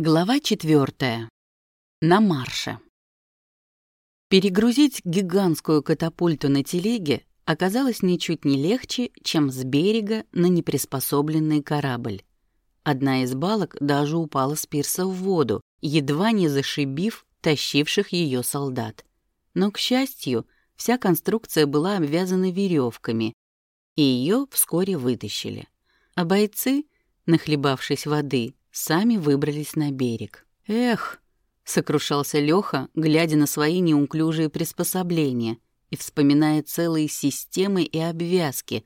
Глава четвертая. На марше. Перегрузить гигантскую катапульту на телеге оказалось ничуть не легче, чем с берега на неприспособленный корабль. Одна из балок даже упала с пирса в воду, едва не зашибив тащивших ее солдат. Но, к счастью, вся конструкция была обвязана веревками, и ее вскоре вытащили. А бойцы, нахлебавшись воды, сами выбрались на берег. «Эх!» — сокрушался Лёха, глядя на свои неуклюжие приспособления и вспоминая целые системы и обвязки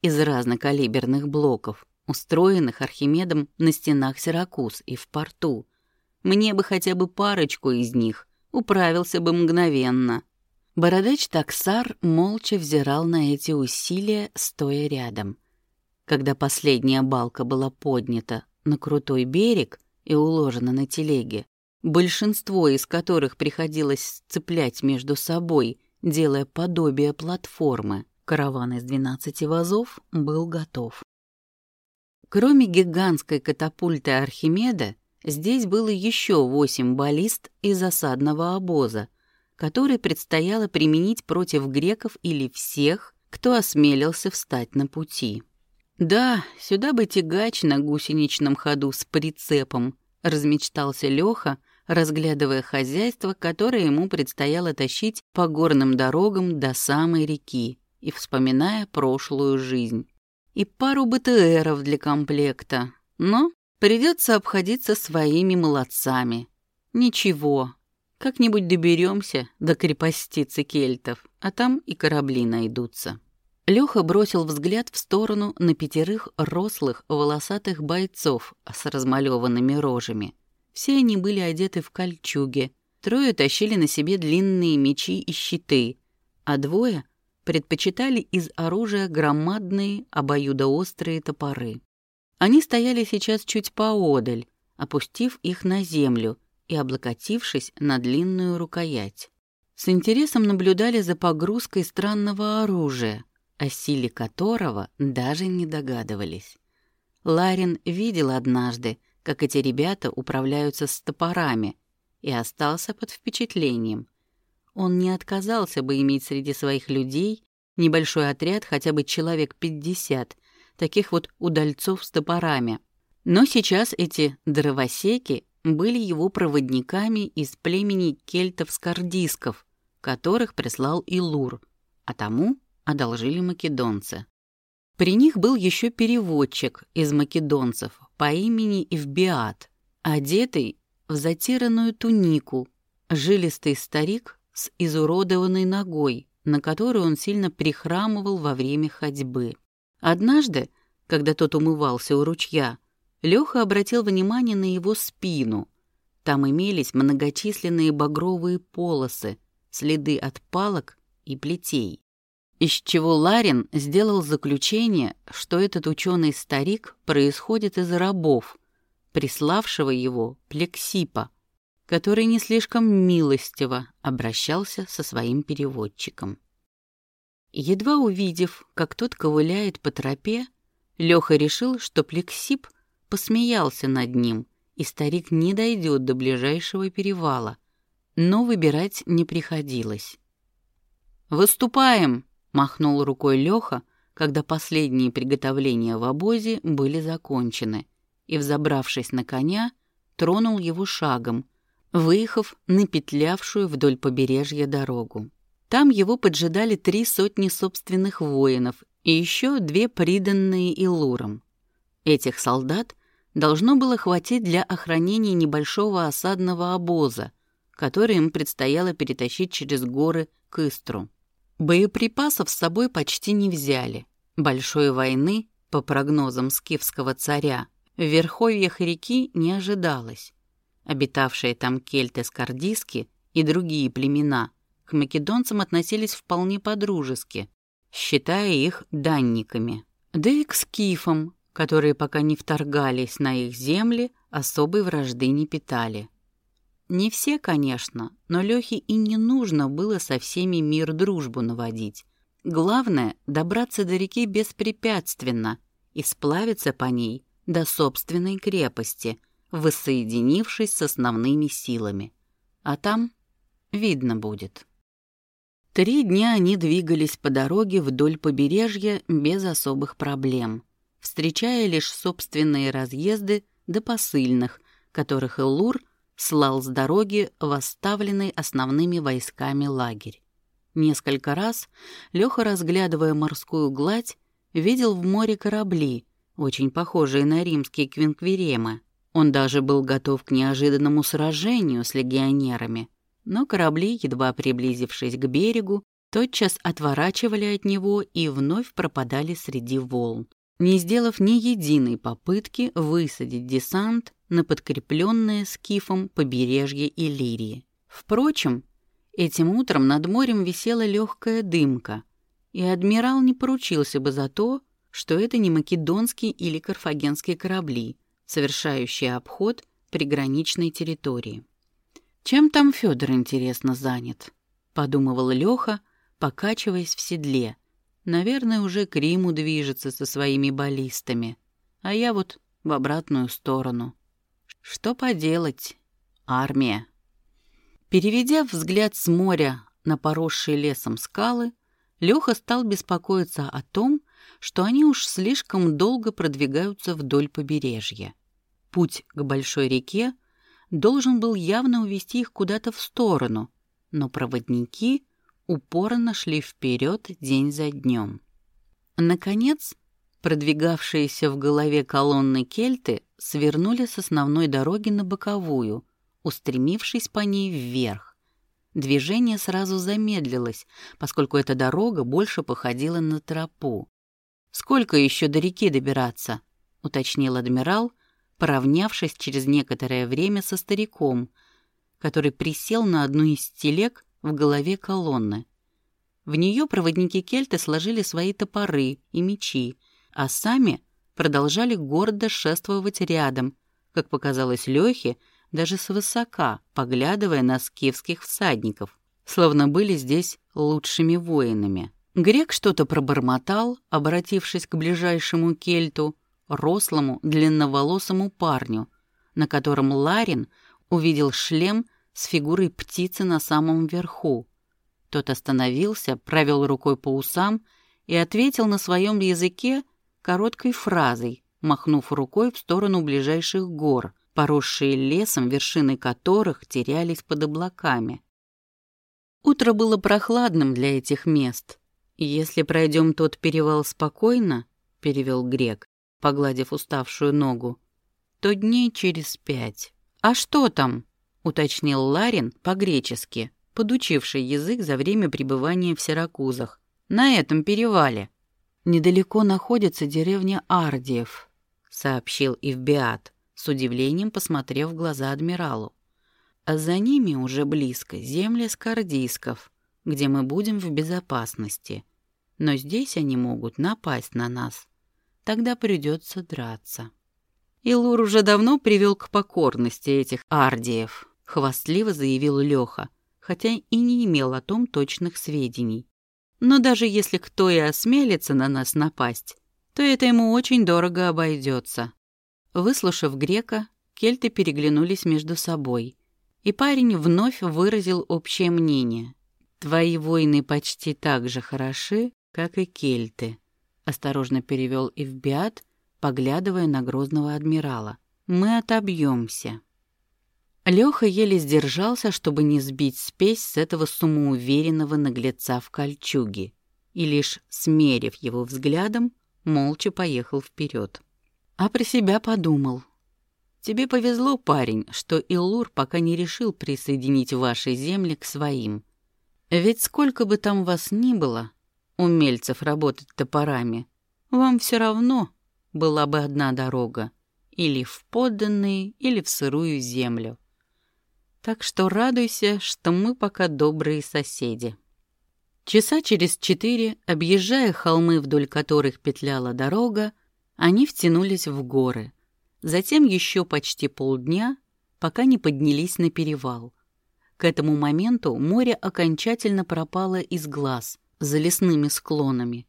из разнокалиберных блоков, устроенных Архимедом на стенах Сиракуз и в порту. Мне бы хотя бы парочку из них, управился бы мгновенно. Бородач Таксар молча взирал на эти усилия, стоя рядом. Когда последняя балка была поднята на крутой берег и уложена на телеге, большинство из которых приходилось цеплять между собой, делая подобие платформы, караван из 12 вазов был готов. Кроме гигантской катапульты Архимеда, здесь было еще восемь баллист из осадного обоза, который предстояло применить против греков или всех, кто осмелился встать на пути. «Да, сюда бы тягач на гусеничном ходу с прицепом», — размечтался Лёха, разглядывая хозяйство, которое ему предстояло тащить по горным дорогам до самой реки и вспоминая прошлую жизнь. И пару БТРов для комплекта. Но придется обходиться своими молодцами. Ничего, как-нибудь доберемся до крепостицы кельтов, а там и корабли найдутся. Лёха бросил взгляд в сторону на пятерых рослых волосатых бойцов с размалеванными рожами. Все они были одеты в кольчуги, трое тащили на себе длинные мечи и щиты, а двое предпочитали из оружия громадные обоюдоострые топоры. Они стояли сейчас чуть поодаль, опустив их на землю и облокотившись на длинную рукоять. С интересом наблюдали за погрузкой странного оружия, о силе которого даже не догадывались. Ларин видел однажды, как эти ребята управляются с топорами, и остался под впечатлением. Он не отказался бы иметь среди своих людей небольшой отряд, хотя бы человек 50, таких вот удальцов с топорами. Но сейчас эти дровосеки были его проводниками из племени кельтов-скардисков, которых прислал Илур, а тому одолжили македонцы. При них был еще переводчик из македонцев по имени Евбиат, одетый в затиранную тунику, жилистый старик с изуродованной ногой, на которую он сильно прихрамывал во время ходьбы. Однажды, когда тот умывался у ручья, Леха обратил внимание на его спину. Там имелись многочисленные багровые полосы, следы от палок и плетей. Из чего Ларин сделал заключение, что этот ученый старик происходит из рабов, приславшего его Плексипа, который не слишком милостиво обращался со своим переводчиком. Едва увидев, как тот ковыляет по тропе, Леха решил, что Плексип посмеялся над ним, и старик не дойдет до ближайшего перевала, но выбирать не приходилось. «Выступаем!» Махнул рукой Леха, когда последние приготовления в обозе были закончены, и, взобравшись на коня, тронул его шагом, выехав на петлявшую вдоль побережья дорогу. Там его поджидали три сотни собственных воинов и еще две приданные Илуром. Этих солдат должно было хватить для охранения небольшого осадного обоза, который им предстояло перетащить через горы к Истру. Боеприпасов с собой почти не взяли. Большой войны, по прогнозам скифского царя, в верховьях реки не ожидалось. Обитавшие там кельты-скардиски и другие племена к македонцам относились вполне подружески, считая их данниками. Да и к скифам, которые пока не вторгались на их земли, особой вражды не питали. Не все, конечно, но Лёхе и не нужно было со всеми мир-дружбу наводить. Главное — добраться до реки беспрепятственно и сплавиться по ней до собственной крепости, воссоединившись с основными силами. А там видно будет. Три дня они двигались по дороге вдоль побережья без особых проблем, встречая лишь собственные разъезды до посыльных, которых Эллур слал с дороги в оставленный основными войсками лагерь. Несколько раз Леха, разглядывая морскую гладь, видел в море корабли, очень похожие на римские квинквиремы. Он даже был готов к неожиданному сражению с легионерами, но корабли, едва приблизившись к берегу, тотчас отворачивали от него и вновь пропадали среди волн, не сделав ни единой попытки высадить десант на подкрепленное скифом побережье Иллирии. Впрочем, этим утром над морем висела легкая дымка, и адмирал не поручился бы за то, что это не македонские или карфагенские корабли, совершающие обход приграничной территории. «Чем там Федор, интересно, занят?» — подумывал Леха, покачиваясь в седле. «Наверное, уже к Риму движется со своими баллистами, а я вот в обратную сторону. Что поделать? Армия». Переведя взгляд с моря на поросшие лесом скалы, Леха стал беспокоиться о том, что они уж слишком долго продвигаются вдоль побережья. Путь к большой реке должен был явно увести их куда-то в сторону, но проводники упорно шли вперед день за днем. Наконец, продвигавшиеся в голове колонны кельты свернули с основной дороги на боковую, устремившись по ней вверх. Движение сразу замедлилось, поскольку эта дорога больше походила на тропу. «Сколько еще до реки добираться?» — уточнил адмирал, поравнявшись через некоторое время со стариком, который присел на одну из телег в голове колонны. В нее проводники кельты сложили свои топоры и мечи, а сами продолжали гордо шествовать рядом, как показалось Лехе, даже свысока, поглядывая на скифских всадников, словно были здесь лучшими воинами. Грек что-то пробормотал, обратившись к ближайшему кельту, рослому, длинноволосому парню, на котором Ларин увидел шлем с фигурой птицы на самом верху. Тот остановился, провел рукой по усам и ответил на своем языке короткой фразой, махнув рукой в сторону ближайших гор, поросшие лесом, вершины которых терялись под облаками. Утро было прохладным для этих мест. «Если пройдем тот перевал спокойно», — перевел грек, погладив уставшую ногу, то дней через пять. «А что там?» — уточнил Ларин по-гречески, подучивший язык за время пребывания в Сиракузах. «На этом перевале». «Недалеко находится деревня Ардиев», — сообщил Ивбиат, с удивлением посмотрев в глаза адмиралу. «А за ними уже близко земли скардийсков, где мы будем в безопасности. Но здесь они могут напасть на нас тогда придется драться. Илур уже давно привел к покорности этих ардиев, хвастливо заявил Леха, хотя и не имел о том точных сведений. Но даже если кто и осмелится на нас напасть, то это ему очень дорого обойдется. Выслушав грека, кельты переглянулись между собой, и парень вновь выразил общее мнение. «Твои воины почти так же хороши, как и кельты», осторожно перевел Ивбиат, поглядывая на грозного адмирала. «Мы отобьемся». Леха еле сдержался, чтобы не сбить спесь с этого самоуверенного наглеца в кольчуге, и лишь смерив его взглядом, молча поехал вперед. А про себя подумал. «Тебе повезло, парень, что Иллур пока не решил присоединить ваши земли к своим. Ведь сколько бы там вас ни было, умельцев работать топорами, вам все равно была бы одна дорога — или в подданные, или в сырую землю. Так что радуйся, что мы пока добрые соседи. Часа через четыре, объезжая холмы, вдоль которых петляла дорога, они втянулись в горы. Затем еще почти полдня, пока не поднялись на перевал. К этому моменту море окончательно пропало из глаз — за лесными склонами.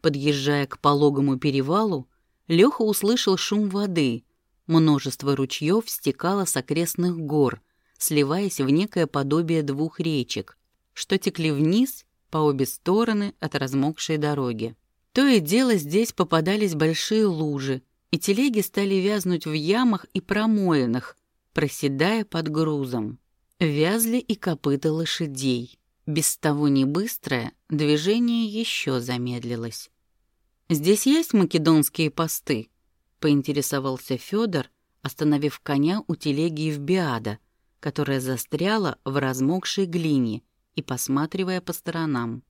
Подъезжая к пологому перевалу, Леха услышал шум воды, Множество ручьев стекало с окрестных гор, сливаясь в некое подобие двух речек, что текли вниз по обе стороны от размокшей дороги. То и дело здесь попадались большие лужи, и телеги стали вязнуть в ямах и промоинах, проседая под грузом. Вязли и копыта лошадей. Без того не быстрое, движение еще замедлилось. «Здесь есть македонские посты?» — поинтересовался Федор, остановив коня у телеги в Биада, которая застряла в размокшей глине и посматривая по сторонам.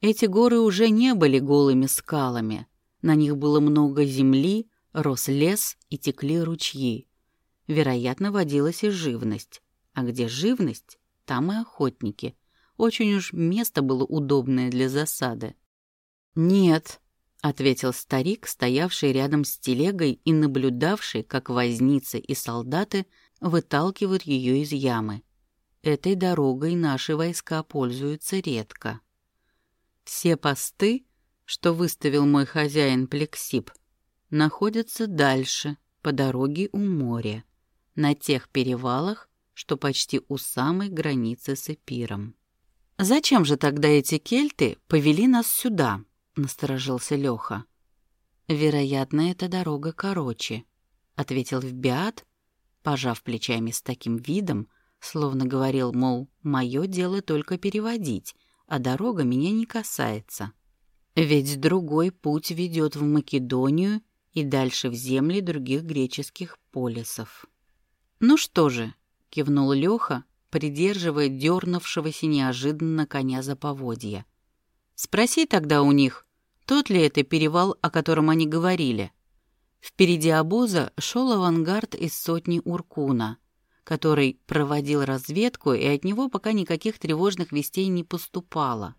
Эти горы уже не были голыми скалами. На них было много земли, рос лес и текли ручьи. Вероятно, водилась и живность. А где живность, там и охотники. Очень уж место было удобное для засады. «Нет», — ответил старик, стоявший рядом с телегой и наблюдавший, как возницы и солдаты выталкивают ее из ямы. Этой дорогой наши войска пользуются редко. Все посты, что выставил мой хозяин Плексип, находятся дальше, по дороге у моря, на тех перевалах, что почти у самой границы с Эпиром. «Зачем же тогда эти кельты повели нас сюда?» — насторожился Леха. «Вероятно, эта дорога короче», — ответил Вбиат, пожав плечами с таким видом, словно говорил, мол, «мое дело только переводить, а дорога меня не касается. Ведь другой путь ведет в Македонию и дальше в земли других греческих полисов. «Ну что же», — кивнул Леха, придерживая дернувшегося неожиданно коня за поводья. «Спроси тогда у них, тот ли это перевал, о котором они говорили». Впереди обоза шел авангард из сотни Уркуна — который проводил разведку, и от него пока никаких тревожных вестей не поступало.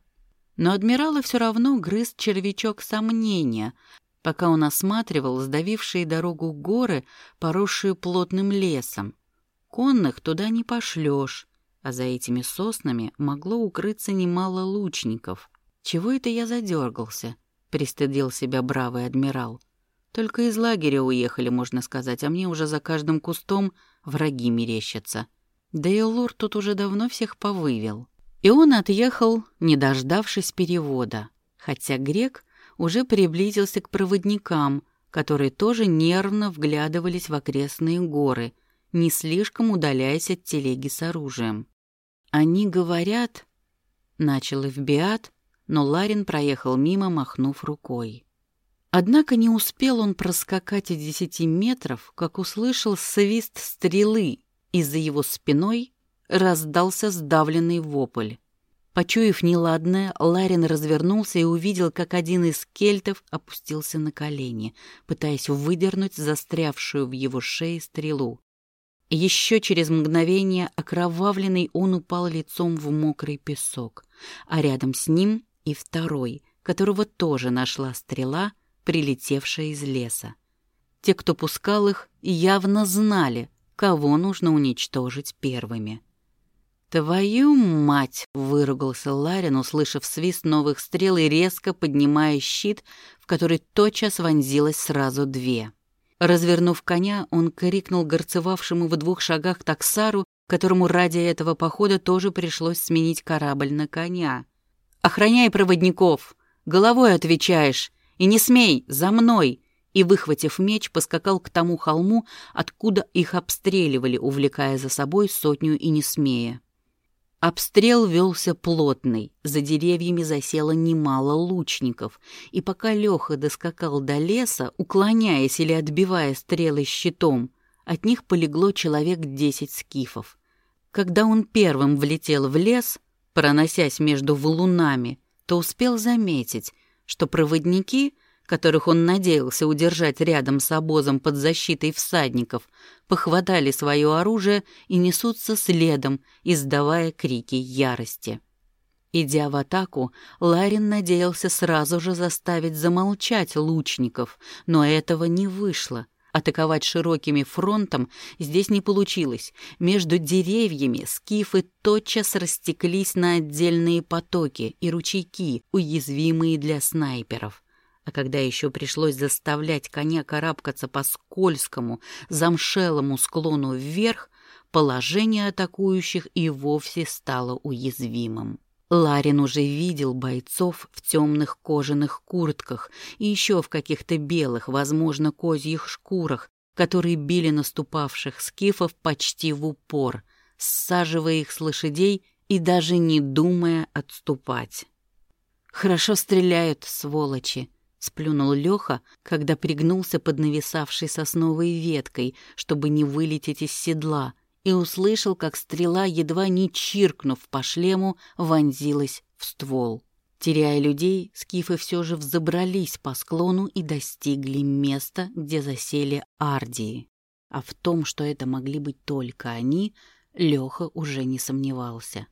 Но адмирала все равно грыз червячок сомнения, пока он осматривал сдавившие дорогу горы, поросшие плотным лесом. Конных туда не пошлешь, а за этими соснами могло укрыться немало лучников. «Чего это я задергался?» — пристыдил себя бравый адмирал. «Только из лагеря уехали, можно сказать, а мне уже за каждым кустом враги мерещатся. Да и Лур тут уже давно всех повывел. И он отъехал, не дождавшись перевода, хотя грек уже приблизился к проводникам, которые тоже нервно вглядывались в окрестные горы, не слишком удаляясь от телеги с оружием. «Они говорят...» — начал Эвбиат, но Ларин проехал мимо, махнув рукой. Однако не успел он проскакать и десяти метров, как услышал свист стрелы, и за его спиной раздался сдавленный вопль. Почуяв неладное, Ларин развернулся и увидел, как один из кельтов опустился на колени, пытаясь выдернуть застрявшую в его шее стрелу. Еще через мгновение окровавленный он упал лицом в мокрый песок, а рядом с ним и второй, которого тоже нашла стрела — прилетевшая из леса. Те, кто пускал их, явно знали, кого нужно уничтожить первыми. «Твою мать!» — выругался Ларин, услышав свист новых стрел и резко поднимая щит, в который тотчас вонзилось сразу две. Развернув коня, он крикнул горцевавшему в двух шагах таксару, которому ради этого похода тоже пришлось сменить корабль на коня. «Охраняй проводников! Головой отвечаешь! И не смей, за мной!» И, выхватив меч, поскакал к тому холму, откуда их обстреливали, увлекая за собой сотню и не смея. Обстрел велся плотный, за деревьями засело немало лучников, и пока Леха доскакал до леса, уклоняясь или отбивая стрелы щитом, от них полегло человек десять скифов. Когда он первым влетел в лес, проносясь между валунами, то успел заметить, что проводники, которых он надеялся удержать рядом с обозом под защитой всадников, похватали свое оружие и несутся следом, издавая крики ярости. Идя в атаку, Ларин надеялся сразу же заставить замолчать лучников, но этого не вышло. Атаковать широкими фронтом здесь не получилось. Между деревьями скифы тотчас растеклись на отдельные потоки и ручейки, уязвимые для снайперов. А когда еще пришлось заставлять коня карабкаться по скользкому, замшелому склону вверх, положение атакующих и вовсе стало уязвимым. Ларин уже видел бойцов в темных кожаных куртках и еще в каких-то белых, возможно, козьих шкурах, которые били наступавших скифов почти в упор, саживая их с лошадей и даже не думая отступать. «Хорошо стреляют, сволочи!» — сплюнул Леха, когда пригнулся под нависавшей сосновой веткой, чтобы не вылететь из седла, и услышал, как стрела, едва не чиркнув по шлему, вонзилась в ствол. Теряя людей, скифы все же взобрались по склону и достигли места, где засели ардии. А в том, что это могли быть только они, Леха уже не сомневался.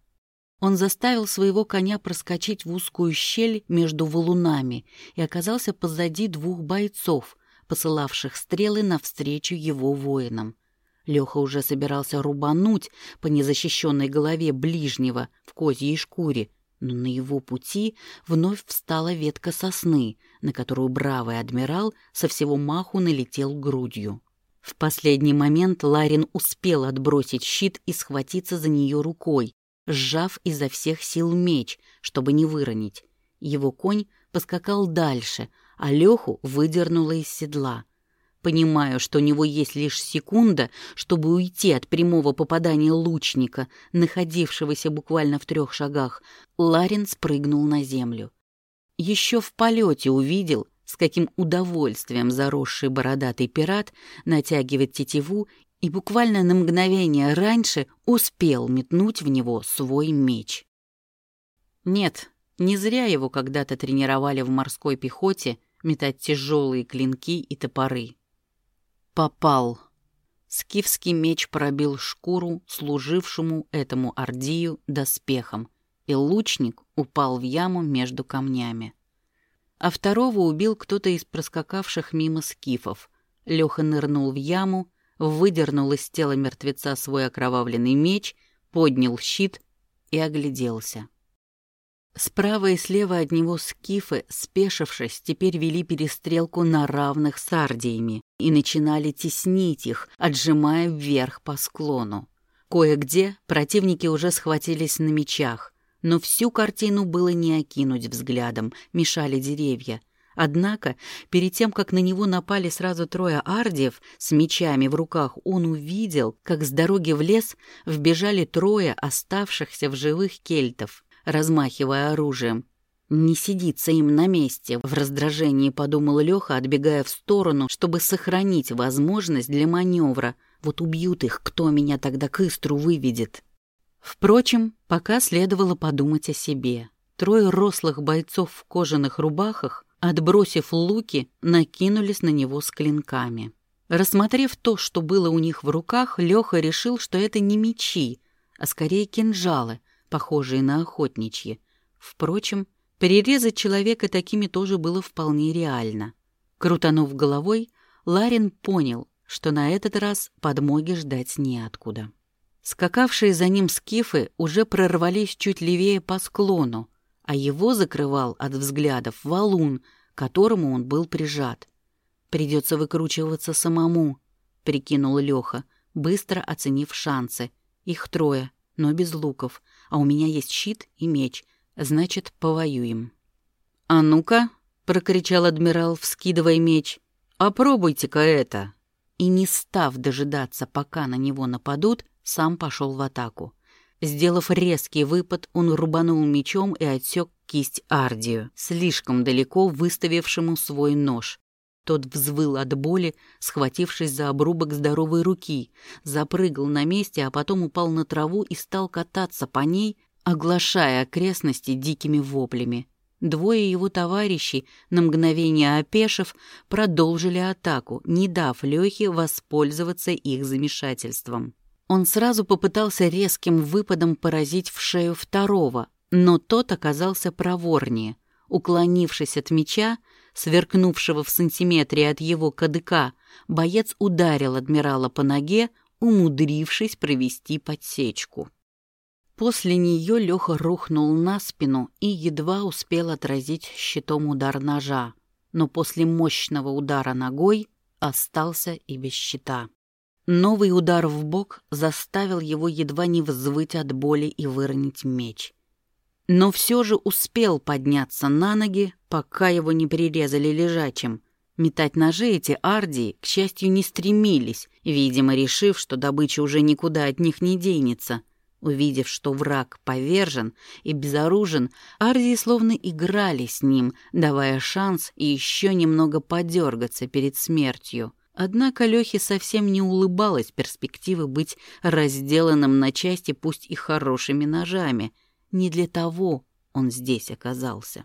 Он заставил своего коня проскочить в узкую щель между валунами и оказался позади двух бойцов, посылавших стрелы навстречу его воинам. Леха уже собирался рубануть по незащищенной голове ближнего в козьей шкуре, но на его пути вновь встала ветка сосны, на которую бравый адмирал со всего маху налетел грудью. В последний момент Ларин успел отбросить щит и схватиться за нее рукой, сжав изо всех сил меч, чтобы не выронить. Его конь поскакал дальше, а Леху выдернуло из седла. Понимая, что у него есть лишь секунда, чтобы уйти от прямого попадания лучника, находившегося буквально в трех шагах, Ларин спрыгнул на землю. Еще в полете увидел, с каким удовольствием заросший бородатый пират натягивает тетиву и буквально на мгновение раньше успел метнуть в него свой меч. Нет, не зря его когда-то тренировали в морской пехоте метать тяжелые клинки и топоры. Попал. Скифский меч пробил шкуру, служившему этому ордию доспехом, и лучник упал в яму между камнями. А второго убил кто-то из проскакавших мимо скифов. Леха нырнул в яму, выдернул из тела мертвеца свой окровавленный меч, поднял щит и огляделся. Справа и слева от него скифы, спешившись, теперь вели перестрелку на равных с ардиями и начинали теснить их, отжимая вверх по склону. Кое-где противники уже схватились на мечах, но всю картину было не окинуть взглядом, мешали деревья — Однако, перед тем, как на него напали сразу трое ардиев с мечами в руках, он увидел, как с дороги в лес вбежали трое оставшихся в живых кельтов, размахивая оружием. «Не сидится им на месте», — в раздражении подумал Леха, отбегая в сторону, чтобы сохранить возможность для маневра. «Вот убьют их, кто меня тогда к истру выведет?» Впрочем, пока следовало подумать о себе. Трое рослых бойцов в кожаных рубахах отбросив луки, накинулись на него с клинками. Рассмотрев то, что было у них в руках, Леха решил, что это не мечи, а скорее кинжалы, похожие на охотничьи. Впрочем, перерезать человека такими тоже было вполне реально. Крутанув головой, Ларин понял, что на этот раз подмоги ждать неоткуда. Скакавшие за ним скифы уже прорвались чуть левее по склону, а его закрывал от взглядов валун, к которому он был прижат. «Придется выкручиваться самому», — прикинул Леха, быстро оценив шансы. «Их трое, но без луков, а у меня есть щит и меч, значит, повоюем». «А ну-ка», — прокричал адмирал, вскидывая меч, — «опробуйте-ка это». И не став дожидаться, пока на него нападут, сам пошел в атаку. Сделав резкий выпад, он рубанул мечом и отсек кисть Ардию, слишком далеко выставившему свой нож. Тот взвыл от боли, схватившись за обрубок здоровой руки, запрыгал на месте, а потом упал на траву и стал кататься по ней, оглашая окрестности дикими воплями. Двое его товарищей, на мгновение опешив, продолжили атаку, не дав Лехе воспользоваться их замешательством. Он сразу попытался резким выпадом поразить в шею второго, но тот оказался проворнее. Уклонившись от меча, сверкнувшего в сантиметре от его кадыка, боец ударил адмирала по ноге, умудрившись провести подсечку. После нее Леха рухнул на спину и едва успел отразить щитом удар ножа. но после мощного удара ногой остался и без щита. Новый удар в бок заставил его едва не взвыть от боли и выронить меч. Но все же успел подняться на ноги, пока его не прирезали лежачим. Метать ножи эти ардии, к счастью, не стремились, видимо, решив, что добыча уже никуда от них не денется. Увидев, что враг повержен и безоружен, ардии словно играли с ним, давая шанс еще немного подергаться перед смертью. Однако Лехе совсем не улыбалась перспективы быть разделанным на части пусть и хорошими ножами. Не для того он здесь оказался.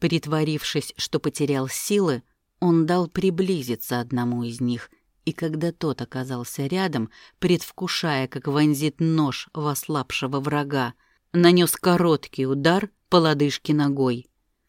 Притворившись, что потерял силы, он дал приблизиться одному из них, и когда тот оказался рядом, предвкушая, как вонзит нож в ослабшего врага, нанес короткий удар по лодыжке ногой.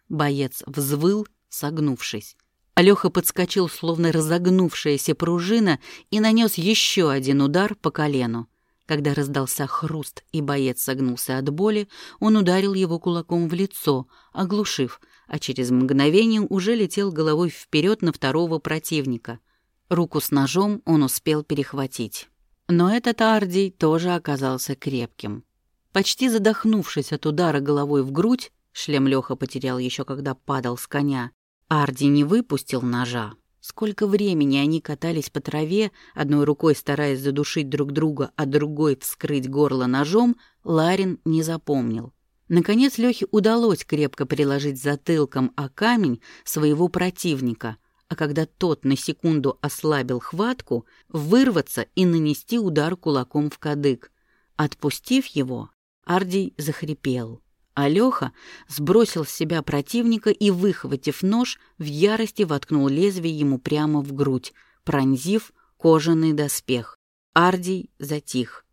Боец взвыл, согнувшись. Алёха подскочил, словно разогнувшаяся пружина, и нанес еще один удар по колену. Когда раздался хруст и боец согнулся от боли, он ударил его кулаком в лицо, оглушив, а через мгновение уже летел головой вперед на второго противника. Руку с ножом он успел перехватить. Но этот Ардий тоже оказался крепким. Почти задохнувшись от удара головой в грудь, шлем Леха потерял еще когда падал с коня, Арди не выпустил ножа. Сколько времени они катались по траве, одной рукой стараясь задушить друг друга, а другой вскрыть горло ножом, Ларин не запомнил. Наконец Лёхе удалось крепко приложить затылком о камень своего противника, а когда тот на секунду ослабил хватку, вырваться и нанести удар кулаком в кадык. Отпустив его, Ардий захрипел. А Лёха сбросил с себя противника и, выхватив нож, в ярости воткнул лезвие ему прямо в грудь, пронзив кожаный доспех. Ардий затих.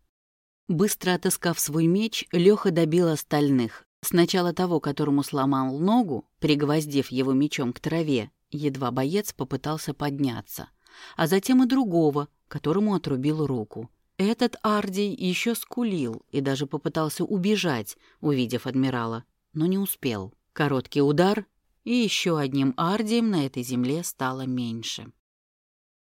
Быстро отыскав свой меч, Леха добил остальных. Сначала того, которому сломал ногу, пригвоздив его мечом к траве, едва боец попытался подняться, а затем и другого, которому отрубил руку. Этот Ардий еще скулил и даже попытался убежать, увидев адмирала, но не успел. Короткий удар, и еще одним Ардием на этой земле стало меньше.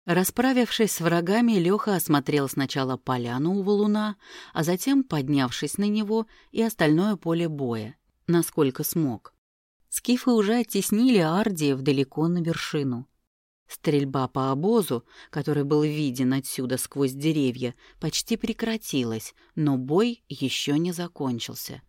Расправившись с врагами, Леха осмотрел сначала поляну у валуна, а затем, поднявшись на него, и остальное поле боя, насколько смог. Скифы уже оттеснили Ардиев далеко на вершину. Стрельба по обозу, который был виден отсюда сквозь деревья, почти прекратилась, но бой еще не закончился.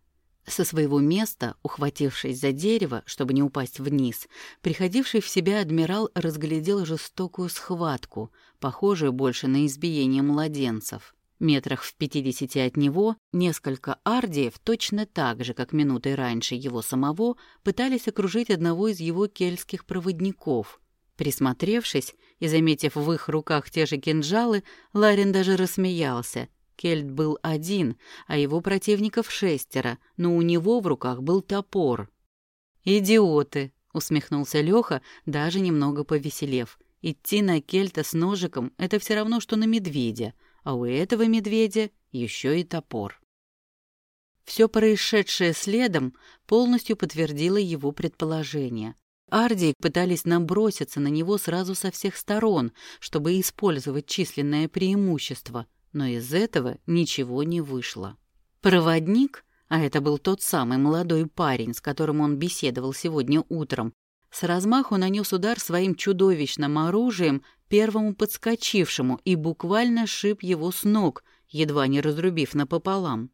Со своего места, ухватившись за дерево, чтобы не упасть вниз, приходивший в себя адмирал разглядел жестокую схватку, похожую больше на избиение младенцев. Метрах в пятидесяти от него несколько ардиев, точно так же, как минутой раньше его самого, пытались окружить одного из его кельтских проводников. Присмотревшись и заметив в их руках те же кинжалы, Ларин даже рассмеялся — Кельт был один, а его противников шестеро, но у него в руках был топор. «Идиоты!» — усмехнулся Леха, даже немного повеселев. «Идти на Кельта с ножиком — это все равно, что на медведя, а у этого медведя еще и топор». Все происшедшее следом полностью подтвердило его предположение. Ардии пытались наброситься на него сразу со всех сторон, чтобы использовать численное преимущество — но из этого ничего не вышло. Проводник, а это был тот самый молодой парень, с которым он беседовал сегодня утром, с размаху нанес удар своим чудовищным оружием первому подскочившему и буквально шиб его с ног, едва не разрубив напополам.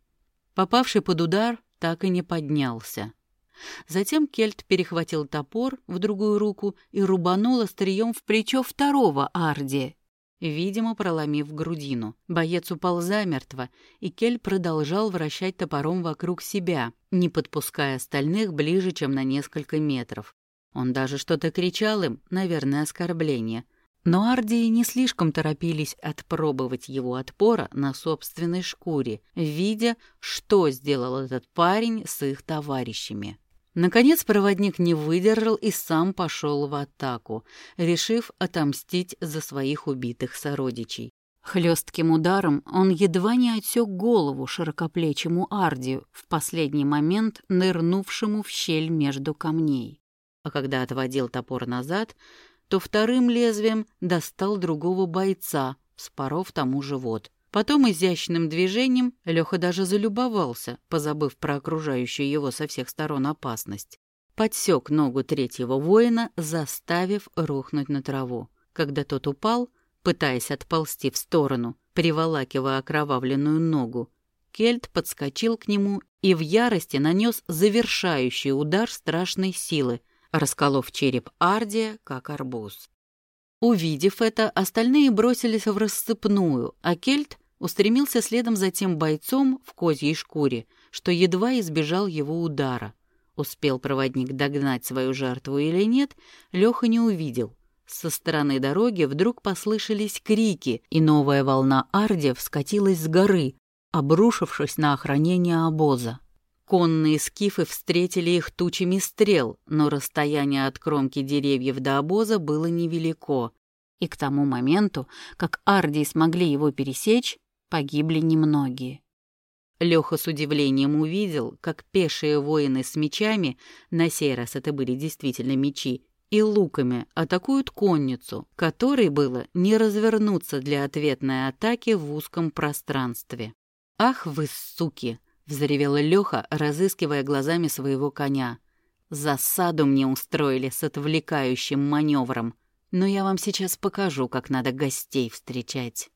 Попавший под удар так и не поднялся. Затем Кельт перехватил топор в другую руку и рубанул острием в плечо второго Арди, видимо, проломив грудину. Боец упал замертво, и Кель продолжал вращать топором вокруг себя, не подпуская остальных ближе, чем на несколько метров. Он даже что-то кричал им, наверное, оскорбление. Но Ардии не слишком торопились отпробовать его отпора на собственной шкуре, видя, что сделал этот парень с их товарищами. Наконец проводник не выдержал и сам пошел в атаку, решив отомстить за своих убитых сородичей. Хлестким ударом он едва не отсек голову широкоплечему Ардию, в последний момент нырнувшему в щель между камней. а когда отводил топор назад, то вторым лезвием достал другого бойца, вспоров тому живот. Потом изящным движением Леха даже залюбовался, позабыв про окружающую его со всех сторон опасность. Подсек ногу третьего воина, заставив рухнуть на траву. Когда тот упал, пытаясь отползти в сторону, приволакивая окровавленную ногу, Кельт подскочил к нему и в ярости нанес завершающий удар страшной силы, расколов череп Ардия, как арбуз. Увидев это, остальные бросились в рассыпную, а Кельт устремился следом за тем бойцом в козьей шкуре, что едва избежал его удара. Успел проводник догнать свою жертву или нет, Леха не увидел. Со стороны дороги вдруг послышались крики, и новая волна ардев скатилась с горы, обрушившись на охранение обоза. Конные скифы встретили их тучами стрел, но расстояние от кромки деревьев до обоза было невелико, и к тому моменту, как ардии смогли его пересечь, погибли немногие. Леха с удивлением увидел, как пешие воины с мечами, на сей раз это были действительно мечи, и луками атакуют конницу, которой было не развернуться для ответной атаки в узком пространстве. «Ах вы, суки!» — взревела Леха, разыскивая глазами своего коня. «Засаду мне устроили с отвлекающим маневром, но я вам сейчас покажу, как надо гостей встречать».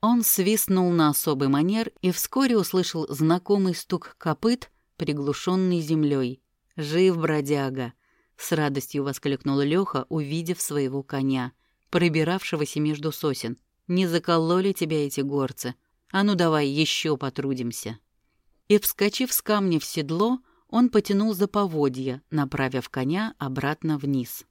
Он свистнул на особый манер и вскоре услышал знакомый стук копыт, приглушенный землей. «Жив, бродяга!» — с радостью воскликнул Леха, увидев своего коня, пробиравшегося между сосен. «Не закололи тебя эти горцы? А ну давай еще потрудимся!» И, вскочив с камня в седло, он потянул за поводья, направив коня обратно вниз.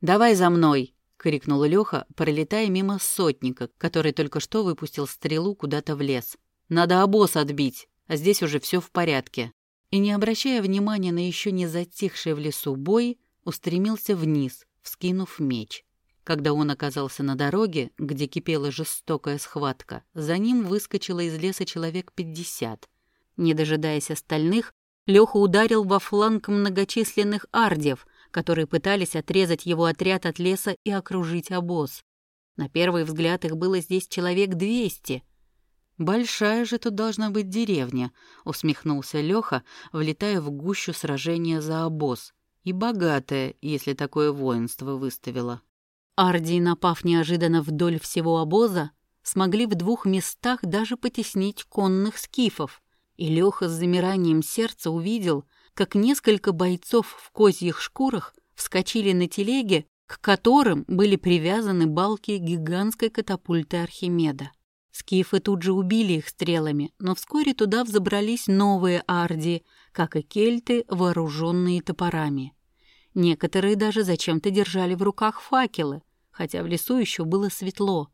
«Давай за мной!» — крикнул Леха, пролетая мимо сотника, который только что выпустил стрелу куда-то в лес. «Надо обоз отбить, а здесь уже все в порядке». И, не обращая внимания на еще не затихший в лесу бой, устремился вниз, вскинув меч. Когда он оказался на дороге, где кипела жестокая схватка, за ним выскочило из леса человек пятьдесят. Не дожидаясь остальных, Леха ударил во фланг многочисленных ардев — которые пытались отрезать его отряд от леса и окружить обоз. На первый взгляд их было здесь человек двести. «Большая же тут должна быть деревня», — усмехнулся Леха, влетая в гущу сражения за обоз. «И богатая, если такое воинство выставила». Ардии, напав неожиданно вдоль всего обоза, смогли в двух местах даже потеснить конных скифов, и Леха с замиранием сердца увидел, как несколько бойцов в козьих шкурах вскочили на телеге, к которым были привязаны балки гигантской катапульты Архимеда. Скифы тут же убили их стрелами, но вскоре туда взобрались новые ардии, как и кельты, вооруженные топорами. Некоторые даже зачем-то держали в руках факелы, хотя в лесу еще было светло.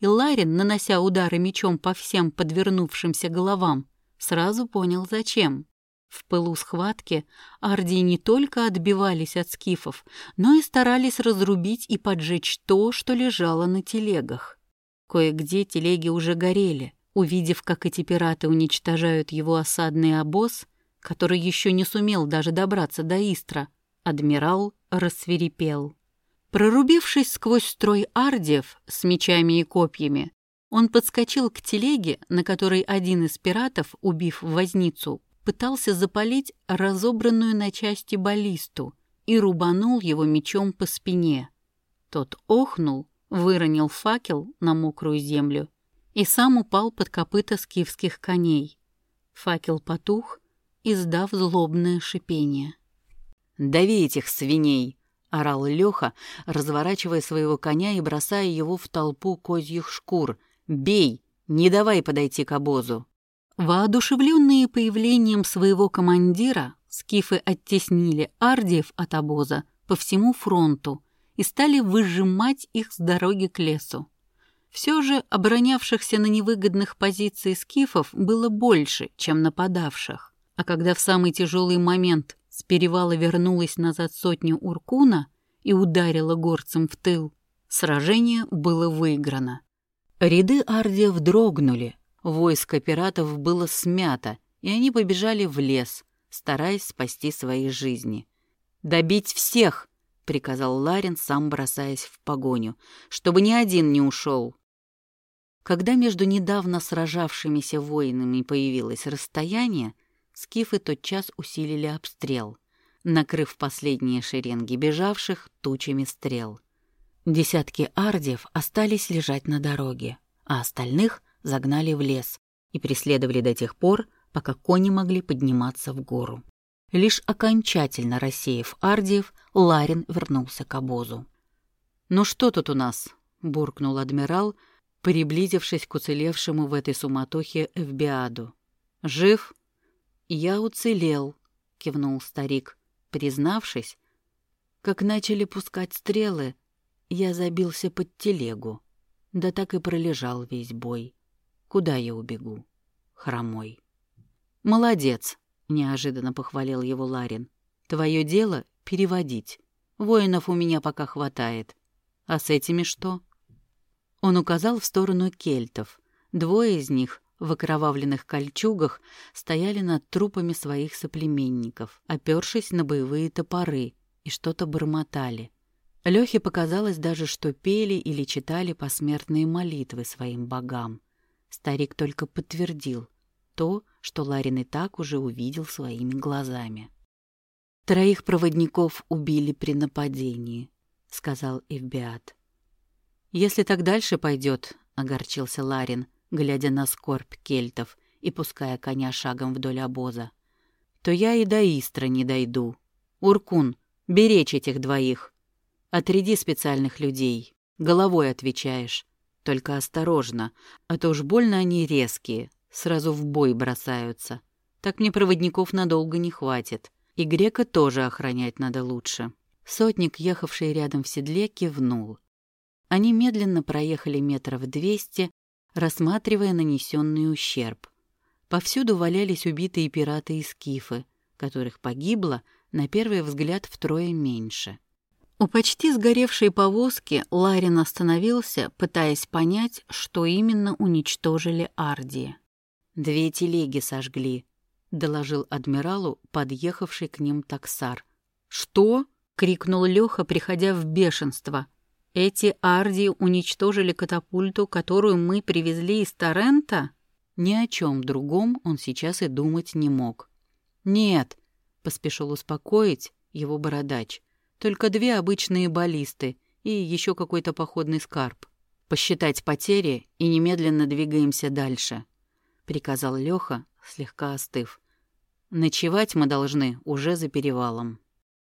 И Ларин, нанося удары мечом по всем подвернувшимся головам, сразу понял, зачем. В пылу схватки ардии не только отбивались от скифов, но и старались разрубить и поджечь то, что лежало на телегах. Кое-где телеги уже горели. Увидев, как эти пираты уничтожают его осадный обоз, который еще не сумел даже добраться до Истра, адмирал рассверепел. Прорубившись сквозь строй ардиев с мечами и копьями, он подскочил к телеге, на которой один из пиратов, убив возницу, пытался запалить разобранную на части баллисту и рубанул его мечом по спине. Тот охнул, выронил факел на мокрую землю и сам упал под копыта скифских коней. Факел потух, издав злобное шипение. «Дави этих свиней!» — орал Леха, разворачивая своего коня и бросая его в толпу козьих шкур. «Бей! Не давай подойти к обозу!» Воодушевленные появлением своего командира, скифы оттеснили ардиев от обоза по всему фронту и стали выжимать их с дороги к лесу. Все же оборонявшихся на невыгодных позициях скифов было больше, чем нападавших. А когда в самый тяжелый момент с перевала вернулась назад сотня Уркуна и ударила горцам в тыл, сражение было выиграно. Ряды ардиев дрогнули, Войско пиратов было смято, и они побежали в лес, стараясь спасти свои жизни. «Добить всех!» — приказал Ларин, сам бросаясь в погоню, — «чтобы ни один не ушел. Когда между недавно сражавшимися воинами появилось расстояние, скифы тотчас усилили обстрел, накрыв последние шеренги бежавших тучами стрел. Десятки ардиев остались лежать на дороге, а остальных загнали в лес и преследовали до тех пор, пока кони могли подниматься в гору. Лишь окончательно рассеяв ардиев, Ларин вернулся к обозу. «Ну что тут у нас?» — буркнул адмирал — приблизившись к уцелевшему в этой суматохе Эвбиаду. «Жив?» «Я уцелел», — кивнул старик, признавшись. Как начали пускать стрелы, я забился под телегу, да так и пролежал весь бой. Куда я убегу? Хромой. «Молодец», — неожиданно похвалил его Ларин. «Твое дело — переводить. Воинов у меня пока хватает. А с этими что?» Он указал в сторону кельтов. Двое из них в окровавленных кольчугах стояли над трупами своих соплеменников, опёршись на боевые топоры, и что-то бормотали. Лёхе показалось даже, что пели или читали посмертные молитвы своим богам. Старик только подтвердил то, что Ларин и так уже увидел своими глазами. «Троих проводников убили при нападении», — сказал Эвбиат. «Если так дальше пойдет, огорчился Ларин, глядя на скорбь кельтов и пуская коня шагом вдоль обоза, «то я и до Истра не дойду. Уркун, беречь этих двоих. Отряди специальных людей. Головой отвечаешь. Только осторожно, а то уж больно они резкие, сразу в бой бросаются. Так мне проводников надолго не хватит. И грека тоже охранять надо лучше». Сотник, ехавший рядом в седле, кивнул. Они медленно проехали метров двести, рассматривая нанесенный ущерб. Повсюду валялись убитые пираты и скифы, которых погибло, на первый взгляд, втрое меньше. У почти сгоревшей повозки Ларин остановился, пытаясь понять, что именно уничтожили Ардии. «Две телеги сожгли», — доложил адмиралу подъехавший к ним таксар. «Что?» — крикнул Леха, приходя в бешенство. Эти Арди уничтожили катапульту, которую мы привезли из Торрента? Ни о чем другом он сейчас и думать не мог. «Нет», — поспешил успокоить его бородач, «только две обычные баллисты и еще какой-то походный скарб. Посчитать потери и немедленно двигаемся дальше», — приказал Леха, слегка остыв. «Ночевать мы должны уже за перевалом».